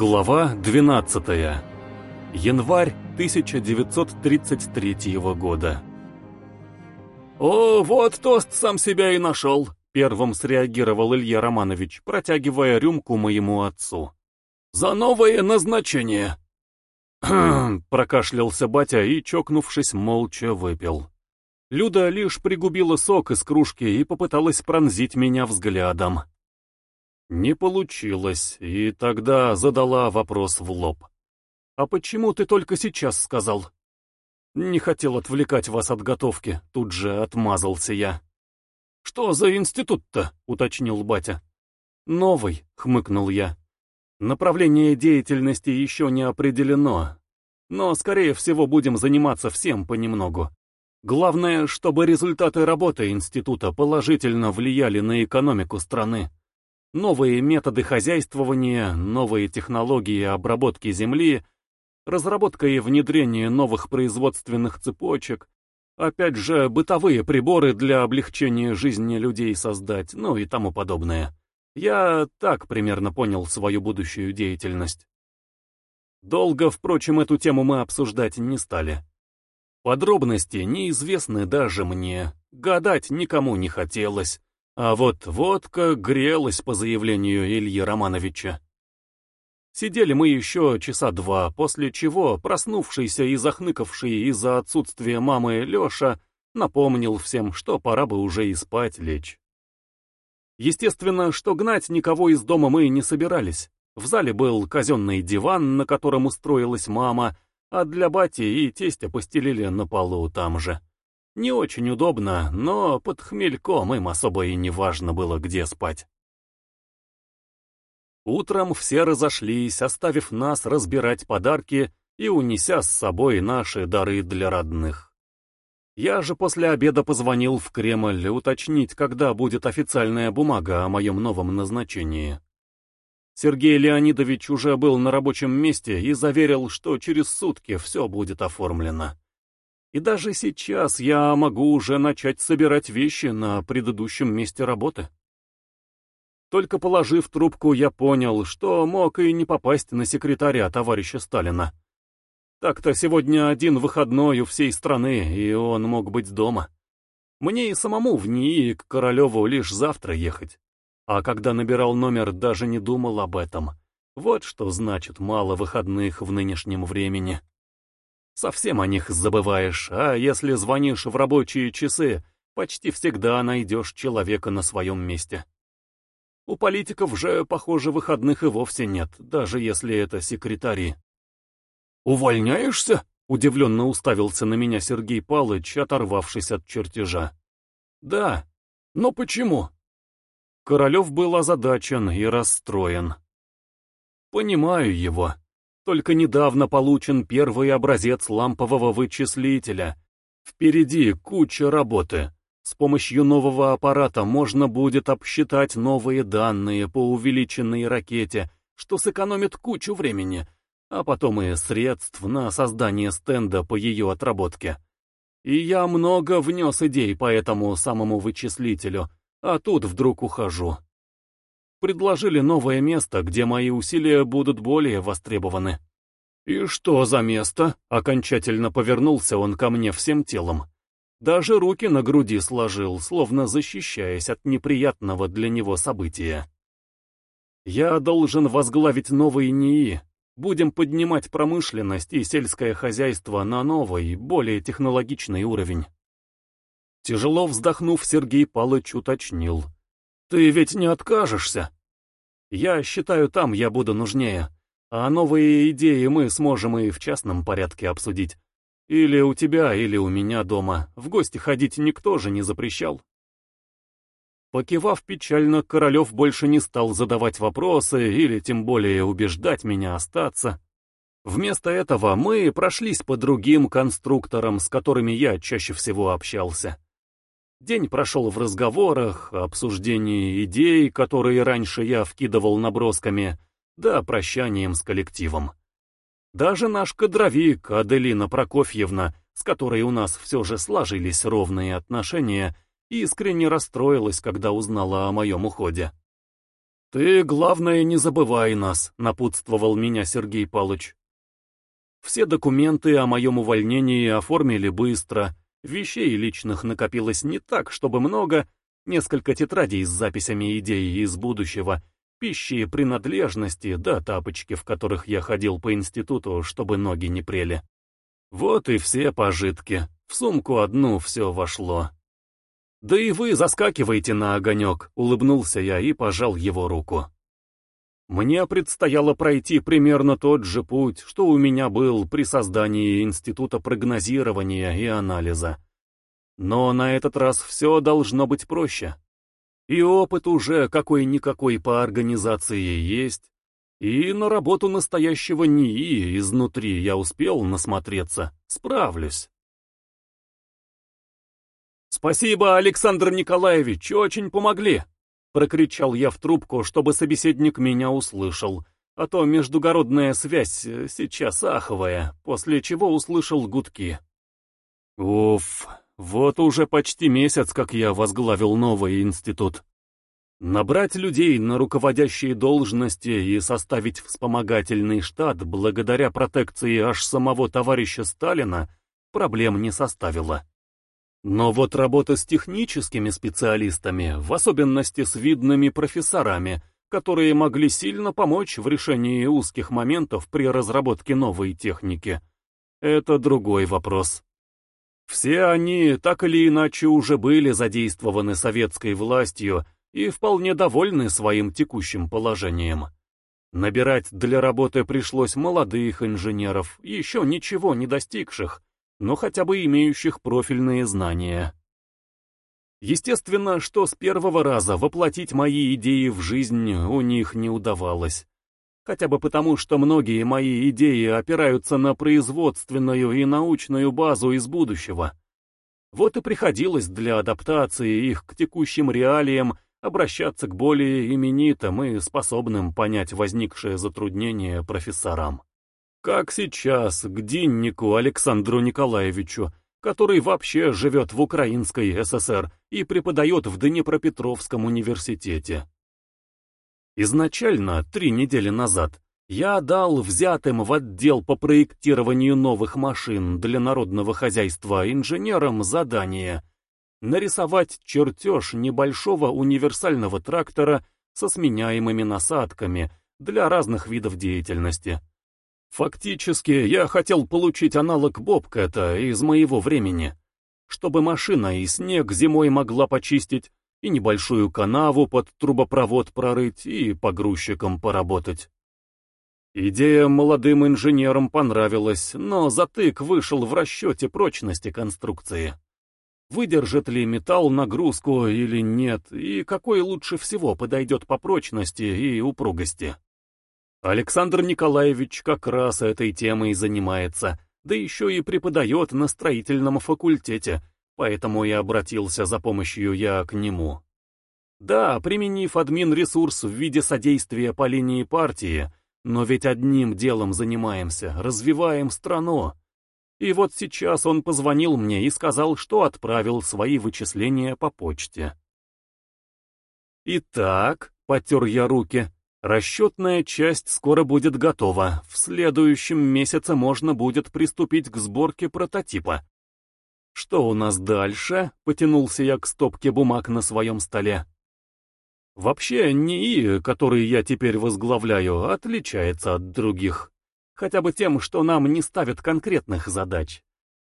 Глава 12. Январь 1933 года. «О, вот тост сам себя и нашел!» — первым среагировал Илья Романович, протягивая рюмку моему отцу. «За новое назначение!» «Хм!» — прокашлялся батя и, чокнувшись, молча выпил. Люда лишь пригубила сок из кружки и попыталась пронзить меня взглядом. Не получилось, и тогда задала вопрос в лоб. «А почему ты только сейчас сказал?» «Не хотел отвлекать вас от готовки», — тут же отмазался я. «Что за институт-то?» — уточнил батя. «Новый», — хмыкнул я. «Направление деятельности еще не определено, но, скорее всего, будем заниматься всем понемногу. Главное, чтобы результаты работы института положительно влияли на экономику страны. Новые методы хозяйствования, новые технологии обработки земли, разработка и внедрение новых производственных цепочек, опять же, бытовые приборы для облегчения жизни людей создать, ну и тому подобное. Я так примерно понял свою будущую деятельность. Долго, впрочем, эту тему мы обсуждать не стали. Подробности неизвестны даже мне, гадать никому не хотелось. А вот водка грелась по заявлению Ильи Романовича. Сидели мы еще часа два, после чего проснувшийся и захныкавший из-за отсутствия мамы Леша напомнил всем, что пора бы уже и спать лечь. Естественно, что гнать никого из дома мы не собирались. В зале был казенный диван, на котором устроилась мама, а для бати и тестя постелили на полу там же. Не очень удобно, но под хмельком им особо и не важно было, где спать. Утром все разошлись, оставив нас разбирать подарки и унеся с собой наши дары для родных. Я же после обеда позвонил в Кремль уточнить, когда будет официальная бумага о моем новом назначении. Сергей Леонидович уже был на рабочем месте и заверил, что через сутки все будет оформлено. И даже сейчас я могу уже начать собирать вещи на предыдущем месте работы. Только положив трубку, я понял, что мог и не попасть на секретаря товарища Сталина. Так-то сегодня один выходной у всей страны, и он мог быть дома. Мне и самому в НИИ к Королеву лишь завтра ехать. А когда набирал номер, даже не думал об этом. Вот что значит мало выходных в нынешнем времени. Совсем о них забываешь, а если звонишь в рабочие часы, почти всегда найдешь человека на своем месте. У политиков же, похоже, выходных и вовсе нет, даже если это секретари. «Увольняешься?» — удивленно уставился на меня Сергей Палыч, оторвавшись от чертежа. «Да. Но почему?» Королев был озадачен и расстроен. «Понимаю его. Только недавно получен первый образец лампового вычислителя. Впереди куча работы. С помощью нового аппарата можно будет обсчитать новые данные по увеличенной ракете, что сэкономит кучу времени, а потом и средств на создание стенда по ее отработке. И я много внес идей по этому самому вычислителю, а тут вдруг ухожу предложили новое место, где мои усилия будут более востребованы. «И что за место?» — окончательно повернулся он ко мне всем телом. Даже руки на груди сложил, словно защищаясь от неприятного для него события. «Я должен возглавить новый НИИ. Будем поднимать промышленность и сельское хозяйство на новый, более технологичный уровень». Тяжело вздохнув, Сергей Палыч уточнил. «Ты ведь не откажешься?» «Я считаю, там я буду нужнее, а новые идеи мы сможем и в частном порядке обсудить. Или у тебя, или у меня дома. В гости ходить никто же не запрещал». Покивав печально, Королев больше не стал задавать вопросы или тем более убеждать меня остаться. Вместо этого мы прошлись по другим конструкторам, с которыми я чаще всего общался. День прошел в разговорах, обсуждении идей, которые раньше я вкидывал набросками, да прощанием с коллективом. Даже наш кадровик Аделина Прокофьевна, с которой у нас все же сложились ровные отношения, искренне расстроилась, когда узнала о моем уходе. «Ты, главное, не забывай нас», — напутствовал меня Сергей Палыч. Все документы о моем увольнении оформили быстро, вещей личных накопилось не так, чтобы много, несколько тетрадей с записями идей из будущего, пищи и принадлежности, да тапочки, в которых я ходил по институту, чтобы ноги не прели. Вот и все пожитки, в сумку одну все вошло. «Да и вы заскакивайте на огонек», — улыбнулся я и пожал его руку. Мне предстояло пройти примерно тот же путь, что у меня был при создании Института прогнозирования и анализа. Но на этот раз все должно быть проще. И опыт уже какой-никакой по организации есть, и на работу настоящего НИИ изнутри я успел насмотреться, справлюсь. «Спасибо, Александр Николаевич, очень помогли!» Прокричал я в трубку, чтобы собеседник меня услышал, а то междугородная связь э, сейчас аховая, после чего услышал гудки. Уф, вот уже почти месяц, как я возглавил новый институт. Набрать людей на руководящие должности и составить вспомогательный штат благодаря протекции аж самого товарища Сталина проблем не составило. Но вот работа с техническими специалистами, в особенности с видными профессорами, которые могли сильно помочь в решении узких моментов при разработке новой техники, это другой вопрос. Все они так или иначе уже были задействованы советской властью и вполне довольны своим текущим положением. Набирать для работы пришлось молодых инженеров, еще ничего не достигших, но хотя бы имеющих профильные знания. Естественно, что с первого раза воплотить мои идеи в жизнь у них не удавалось. Хотя бы потому, что многие мои идеи опираются на производственную и научную базу из будущего. Вот и приходилось для адаптации их к текущим реалиям обращаться к более именитым и способным понять возникшее затруднение профессорам. Как сейчас к Диннику Александру Николаевичу, который вообще живет в Украинской ССР и преподает в Днепропетровском университете. Изначально, три недели назад, я дал взятым в отдел по проектированию новых машин для народного хозяйства инженерам задание нарисовать чертеж небольшого универсального трактора со сменяемыми насадками для разных видов деятельности. Фактически, я хотел получить аналог Бобкэта из моего времени, чтобы машина и снег зимой могла почистить, и небольшую канаву под трубопровод прорыть, и погрузчиком поработать. Идея молодым инженерам понравилась, но затык вышел в расчете прочности конструкции. Выдержит ли металл нагрузку или нет, и какой лучше всего подойдет по прочности и упругости. Александр Николаевич как раз этой темой занимается, да еще и преподает на строительном факультете, поэтому и обратился за помощью я к нему. Да, применив админ-ресурс в виде содействия по линии партии, но ведь одним делом занимаемся, развиваем страну. И вот сейчас он позвонил мне и сказал, что отправил свои вычисления по почте. «Итак», — потер я руки, Расчетная часть скоро будет готова. В следующем месяце можно будет приступить к сборке прототипа. Что у нас дальше? Потянулся я к стопке бумаг на своем столе. Вообще, НИИ, который я теперь возглавляю, отличается от других. Хотя бы тем, что нам не ставят конкретных задач.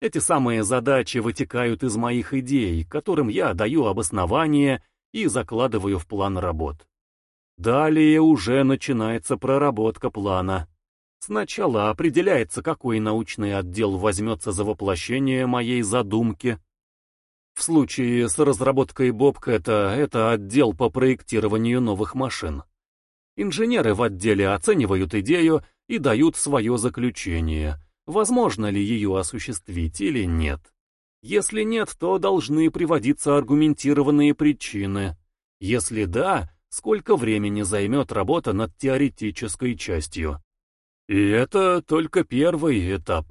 Эти самые задачи вытекают из моих идей, которым я даю обоснование и закладываю в план работ. Далее уже начинается проработка плана. Сначала определяется, какой научный отдел возьмется за воплощение моей задумки. В случае с разработкой Бобкэта это отдел по проектированию новых машин. Инженеры в отделе оценивают идею и дают свое заключение, возможно ли ее осуществить или нет. Если нет, то должны приводиться аргументированные причины. Если да, сколько времени займет работа над теоретической частью. И это только первый этап.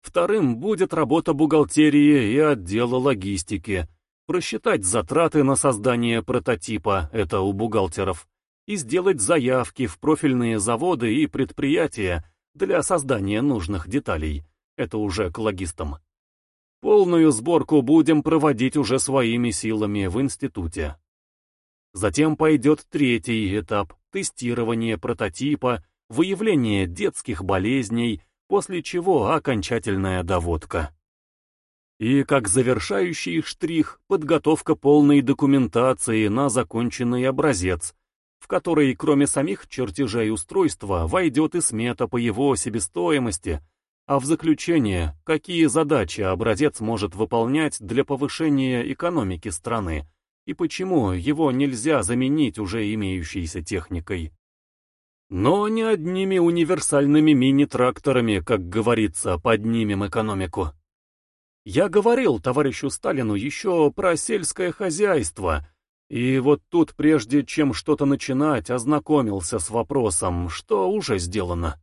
Вторым будет работа бухгалтерии и отдела логистики. Просчитать затраты на создание прототипа, это у бухгалтеров. и сделать заявки в профильные заводы и предприятия для создания нужных деталей. Это уже к логистам. Полную сборку будем проводить уже своими силами в институте. Затем пойдет третий этап – тестирование прототипа, выявление детских болезней, после чего окончательная доводка. И как завершающий штрих – подготовка полной документации на законченный образец, в который, кроме самих чертежей устройства, войдет и смета по его себестоимости, а в заключение, какие задачи образец может выполнять для повышения экономики страны, и почему его нельзя заменить уже имеющейся техникой. Но не одними универсальными мини-тракторами, как говорится, поднимем экономику. Я говорил товарищу Сталину еще про сельское хозяйство, и вот тут, прежде чем что-то начинать, ознакомился с вопросом, что уже сделано.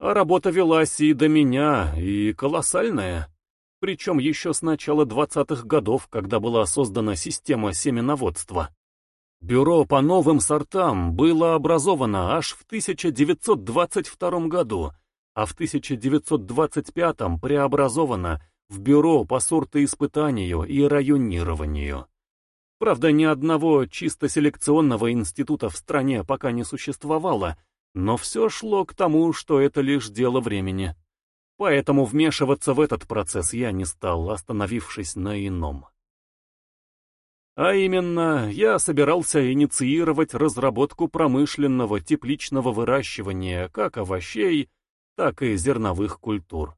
А работа велась и до меня, и колоссальная. Причем еще с начала 20-х годов, когда была создана система семеноводства. Бюро по новым сортам было образовано аж в 1922 году, а в 1925 преобразовано в Бюро по сортоиспытанию и районированию. Правда, ни одного чисто селекционного института в стране пока не существовало, но все шло к тому, что это лишь дело времени. Поэтому вмешиваться в этот процесс я не стал, остановившись на ином. А именно, я собирался инициировать разработку промышленного тепличного выращивания как овощей, так и зерновых культур.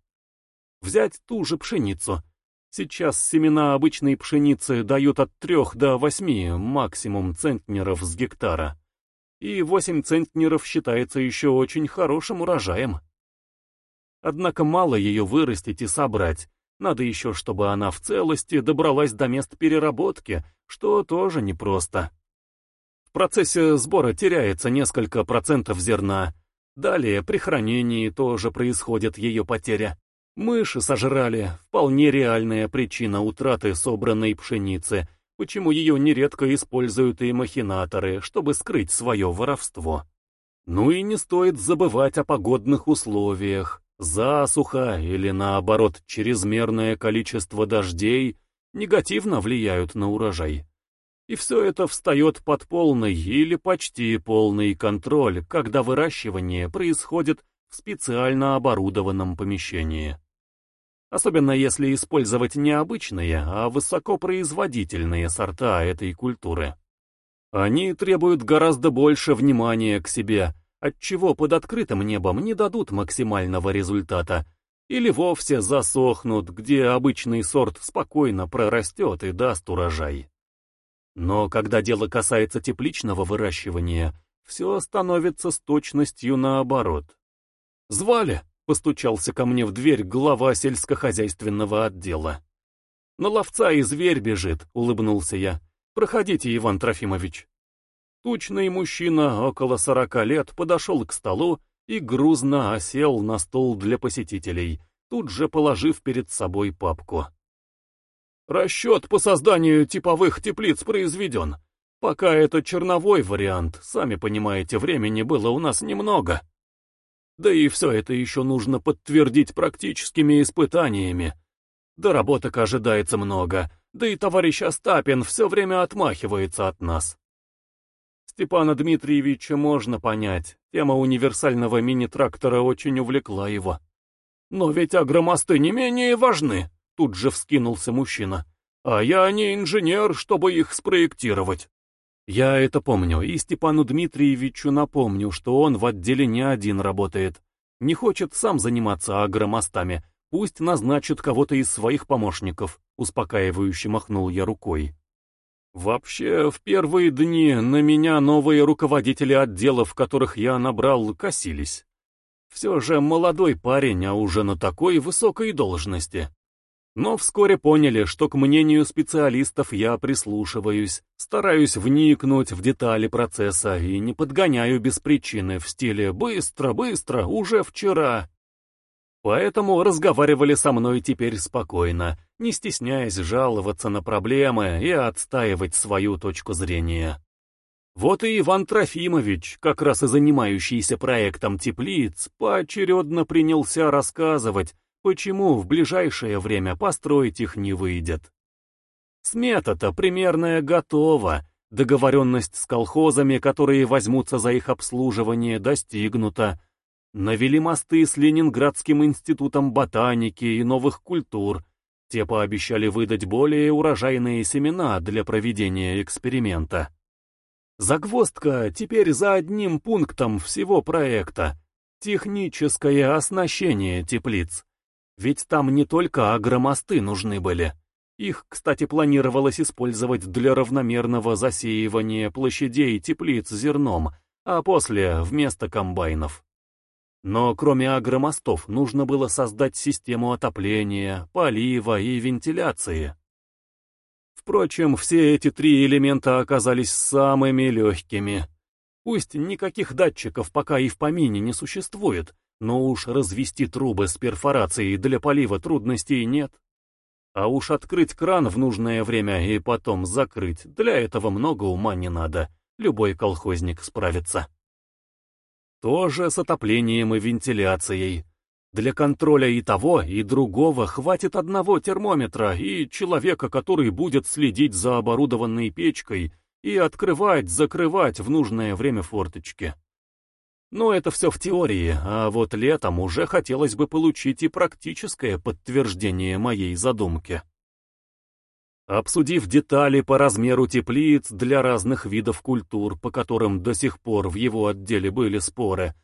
Взять ту же пшеницу. Сейчас семена обычной пшеницы дают от 3 до 8 максимум центнеров с гектара. И 8 центнеров считается еще очень хорошим урожаем. Однако мало ее вырастить и собрать. Надо еще, чтобы она в целости добралась до мест переработки, что тоже непросто. В процессе сбора теряется несколько процентов зерна. Далее при хранении тоже происходит ее потеря. Мыши сожрали, вполне реальная причина утраты собранной пшеницы, почему ее нередко используют и махинаторы, чтобы скрыть свое воровство. Ну и не стоит забывать о погодных условиях. Засуха или, наоборот, чрезмерное количество дождей негативно влияют на урожай. И все это встает под полный или почти полный контроль, когда выращивание происходит в специально оборудованном помещении. Особенно если использовать не обычные, а высокопроизводительные сорта этой культуры. Они требуют гораздо больше внимания к себе, отчего под открытым небом не дадут максимального результата, или вовсе засохнут, где обычный сорт спокойно прорастет и даст урожай. Но когда дело касается тепличного выращивания, все становится с точностью наоборот. «Звали?» — постучался ко мне в дверь глава сельскохозяйственного отдела. «На ловца и зверь бежит», — улыбнулся я. «Проходите, Иван Трофимович». Тучный мужчина около сорока лет подошел к столу и грузно осел на стол для посетителей, тут же положив перед собой папку. Расчет по созданию типовых теплиц произведен. Пока это черновой вариант, сами понимаете, времени было у нас немного. Да и все это еще нужно подтвердить практическими испытаниями. Доработок ожидается много, да и товарищ Остапин все время отмахивается от нас. Степана Дмитриевича можно понять, тема универсального мини-трактора очень увлекла его. Но ведь агромосты не менее важны, тут же вскинулся мужчина. А я не инженер, чтобы их спроектировать. Я это помню, и Степану Дмитриевичу напомню, что он в отделе не один работает. Не хочет сам заниматься агромостами, пусть назначит кого-то из своих помощников, успокаивающе махнул я рукой. Вообще, в первые дни на меня новые руководители отделов, которых я набрал, косились. Все же молодой парень, а уже на такой высокой должности. Но вскоре поняли, что к мнению специалистов я прислушиваюсь, стараюсь вникнуть в детали процесса и не подгоняю без причины в стиле «быстро, быстро, уже вчера». Поэтому разговаривали со мной теперь спокойно, не стесняясь жаловаться на проблемы и отстаивать свою точку зрения. Вот и Иван Трофимович, как раз и занимающийся проектом теплиц, поочередно принялся рассказывать, почему в ближайшее время построить их не выйдет. Смета-то примерная готова, договоренность с колхозами, которые возьмутся за их обслуживание, достигнута, навели мосты с Ленинградским институтом ботаники и новых культур, те пообещали выдать более урожайные семена для проведения эксперимента. Загвоздка теперь за одним пунктом всего проекта — техническое оснащение теплиц. Ведь там не только агромосты нужны были. Их, кстати, планировалось использовать для равномерного засеивания площадей теплиц зерном, а после — вместо комбайнов. Но кроме агромостов нужно было создать систему отопления, полива и вентиляции. Впрочем, все эти три элемента оказались самыми легкими. Пусть никаких датчиков пока и в помине не существует, но уж развести трубы с перфорацией для полива трудностей нет. А уж открыть кран в нужное время и потом закрыть, для этого много ума не надо, любой колхозник справится. Тоже с отоплением и вентиляцией. Для контроля и того, и другого хватит одного термометра и человека, который будет следить за оборудованной печкой и открывать, закрывать в нужное время форточки. Но это все в теории, а вот летом уже хотелось бы получить и практическое подтверждение моей задумки. Обсудив детали по размеру теплиц для разных видов культур, по которым до сих пор в его отделе были споры,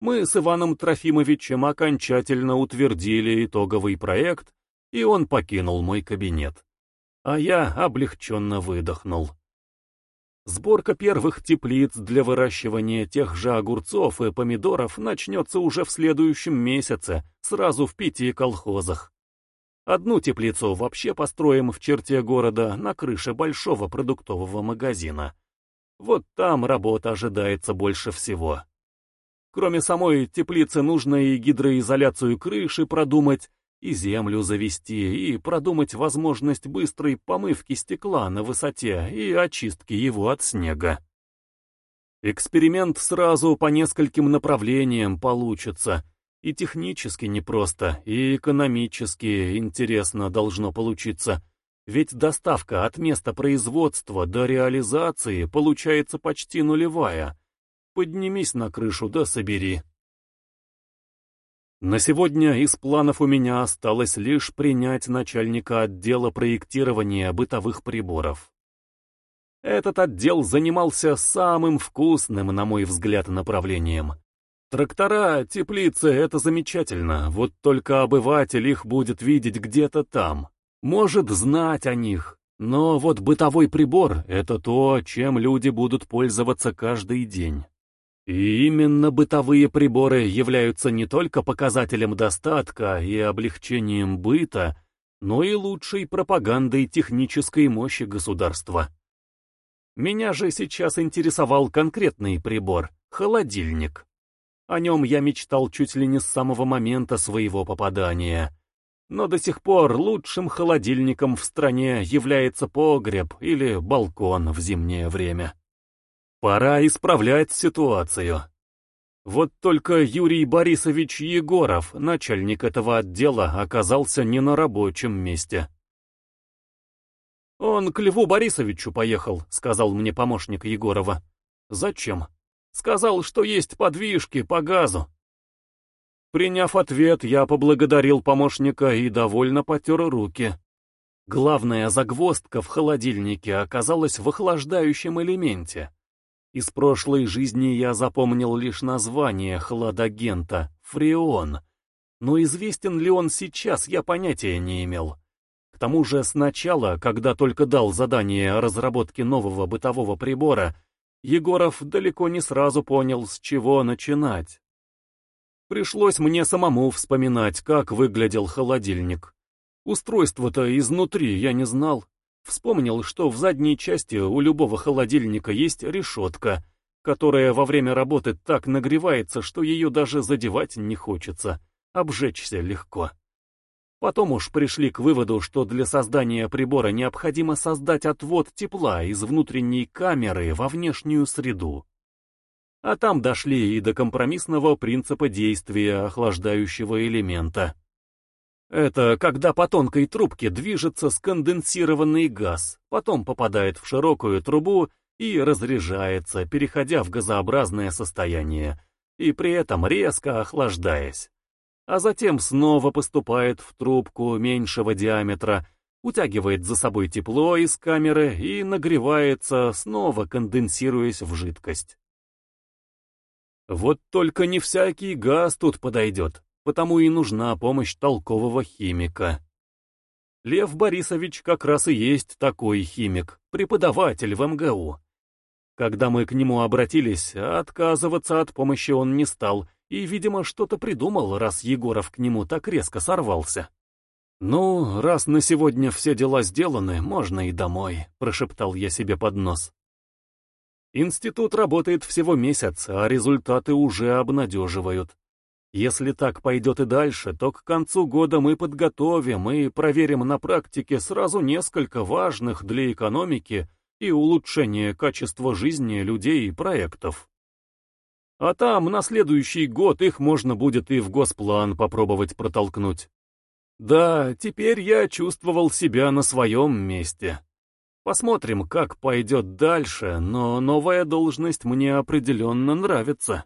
мы с Иваном Трофимовичем окончательно утвердили итоговый проект, и он покинул мой кабинет. А я облегченно выдохнул. Сборка первых теплиц для выращивания тех же огурцов и помидоров начнется уже в следующем месяце, сразу в пяти колхозах. Одну теплицу вообще построим в черте города на крыше большого продуктового магазина. Вот там работа ожидается больше всего. Кроме самой теплицы нужно и гидроизоляцию крыши продумать, и землю завести, и продумать возможность быстрой помывки стекла на высоте и очистки его от снега. Эксперимент сразу по нескольким направлениям получится, и технически непросто, и экономически интересно должно получиться, ведь доставка от места производства до реализации получается почти нулевая, Поднимись на крышу да собери. На сегодня из планов у меня осталось лишь принять начальника отдела проектирования бытовых приборов. Этот отдел занимался самым вкусным, на мой взгляд, направлением. Трактора, теплицы — это замечательно, вот только обыватель их будет видеть где-то там, может знать о них. Но вот бытовой прибор — это то, чем люди будут пользоваться каждый день. И именно бытовые приборы являются не только показателем достатка и облегчением быта, но и лучшей пропагандой технической мощи государства. Меня же сейчас интересовал конкретный прибор — холодильник. О нем я мечтал чуть ли не с самого момента своего попадания. Но до сих пор лучшим холодильником в стране является погреб или балкон в зимнее время. Пора исправлять ситуацию. Вот только Юрий Борисович Егоров, начальник этого отдела, оказался не на рабочем месте. «Он к Льву Борисовичу поехал», — сказал мне помощник Егорова. «Зачем?» «Сказал, что есть подвижки по газу». Приняв ответ, я поблагодарил помощника и довольно потер руки. Главная загвоздка в холодильнике оказалась в охлаждающем элементе. Из прошлой жизни я запомнил лишь название хладагента — фреон. Но известен ли он сейчас, я понятия не имел. К тому же сначала, когда только дал задание о разработке нового бытового прибора, Егоров далеко не сразу понял, с чего начинать. Пришлось мне самому вспоминать, как выглядел холодильник. Устройство-то изнутри я не знал. Вспомнил, что в задней части у любого холодильника есть решетка, которая во время работы так нагревается, что ее даже задевать не хочется, обжечься легко. Потом уж пришли к выводу, что для создания прибора необходимо создать отвод тепла из внутренней камеры во внешнюю среду. А там дошли и до компромиссного принципа действия охлаждающего элемента. Это когда по тонкой трубке движется сконденсированный газ, потом попадает в широкую трубу и разряжается, переходя в газообразное состояние, и при этом резко охлаждаясь а затем снова поступает в трубку меньшего диаметра, утягивает за собой тепло из камеры и нагревается, снова конденсируясь в жидкость. Вот только не всякий газ тут подойдет, потому и нужна помощь толкового химика. Лев Борисович как раз и есть такой химик, преподаватель в МГУ. Когда мы к нему обратились, отказываться от помощи он не стал и, видимо, что-то придумал, раз Егоров к нему так резко сорвался. «Ну, раз на сегодня все дела сделаны, можно и домой», — прошептал я себе под нос. Институт работает всего месяц, а результаты уже обнадеживают. Если так пойдет и дальше, то к концу года мы подготовим и проверим на практике сразу несколько важных для экономики и улучшения качества жизни людей проектов. А там на следующий год их можно будет и в госплан попробовать протолкнуть. Да, теперь я чувствовал себя на своем месте. Посмотрим, как пойдет дальше, но новая должность мне определенно нравится.